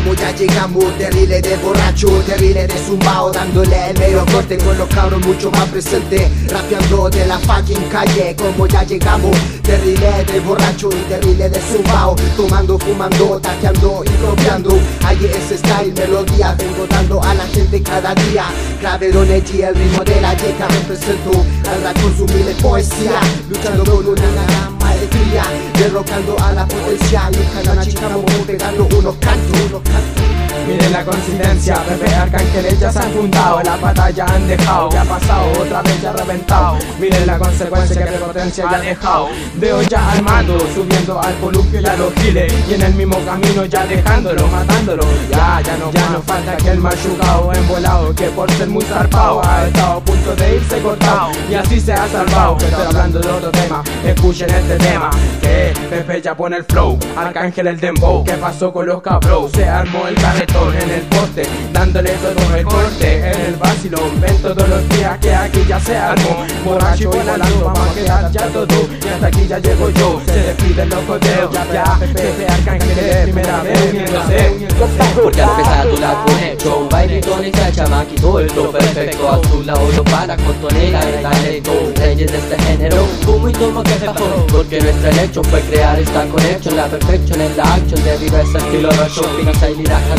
como ya llegamos. Terrible de borracho, terrible de zumbao Dándole el medio corte con los cabros mucho más presentes. Rapeando de la fucking calle como ya llegamos. Terrible de borracho y terrible de zumbao Tomando, fumando, tateando y copiando. Ahí ese style, melodía Vengo dando a la gente cada día. Clave G, el ritmo de la yeca Represento al rap con su mil poesía. Luchando con una gran maestría Derrocando a la potencia Y cada chica pegando coincidencia, Pepe Arcángeles ya se han juntado La batalla han dejado, ya ha pasado, otra vez ya ha reventado. Miren la consecuencia que prepotencia ya ha dejado. Veo ya al mando, subiendo al columpio y a los giles Y en el mismo camino ya dejándolo, matándolo. Ya, ya no, falta que el machucado envolado Que por ser muy zarpado ha estado a punto de irse cortado Y así se ha salvado, pero hablando de otro tema Escuchen este tema, que Pepe ya pone el flow Arcángel el dembow, ¿qué pasó con los cabros? Se armó el carretón en el poste, dándole todo el corte en el vacilón. Ven todos los días que aquí ya se armó, borracho y volando, vamos a quedar ya todo. Y hasta aquí ya llego yo, se despiden los coteos, ya, ya, Pepe Arcángel el flow perfecto, a tu lado. Lo para con tonela, dale todo, reyes de este género, como y tomo que bajó, porque nuestra elección fue crear esta conexión, la perfección en la acción de diversa estilo, rocho, finas y liraja,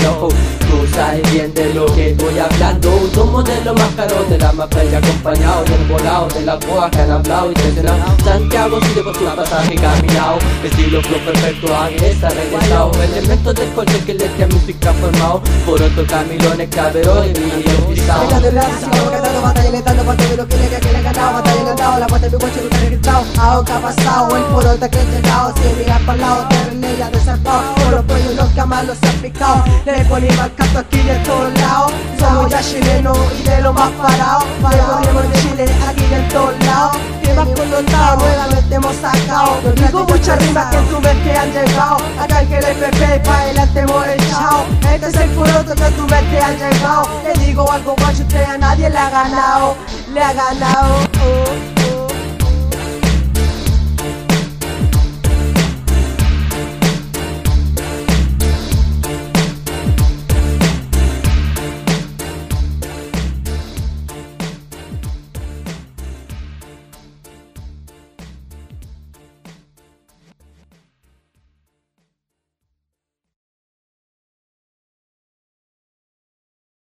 Tú sabes bien de lo que estoy hablando. Somos de los más caros, de la más bella acompañado Del volado, de la boa que han hablado y tensionado Santiago sigue por su pasaje caminado Estilo flow perfecto, a está regresado Elementos del corte que le música formado Por otro camilones, cabrón y Ella de la sigo ganando batalla lentando parte de lo que le que le he ganado Batalla lentado, la parte de mi coche no he gritado. Que ha pasado, el por otro que he llegado Si mirar para el lado, de ya desarpado Por los pollos, los camalos se han picado. Le ponemos el canto aquí de todos lados. Somos ya chilenos y de lo más parados. Le ponemos el Chile aquí de todos lados. Temas connotados, nuevamente hemos sacado. Digo muchas rimas que en tu mente han llegado. Acá el que le pepe y pa' adelante hemos echado. Este es el poroto mente han llegado Le digo algo guacho, usted a nadie le ha ganado Le ha ganado oh.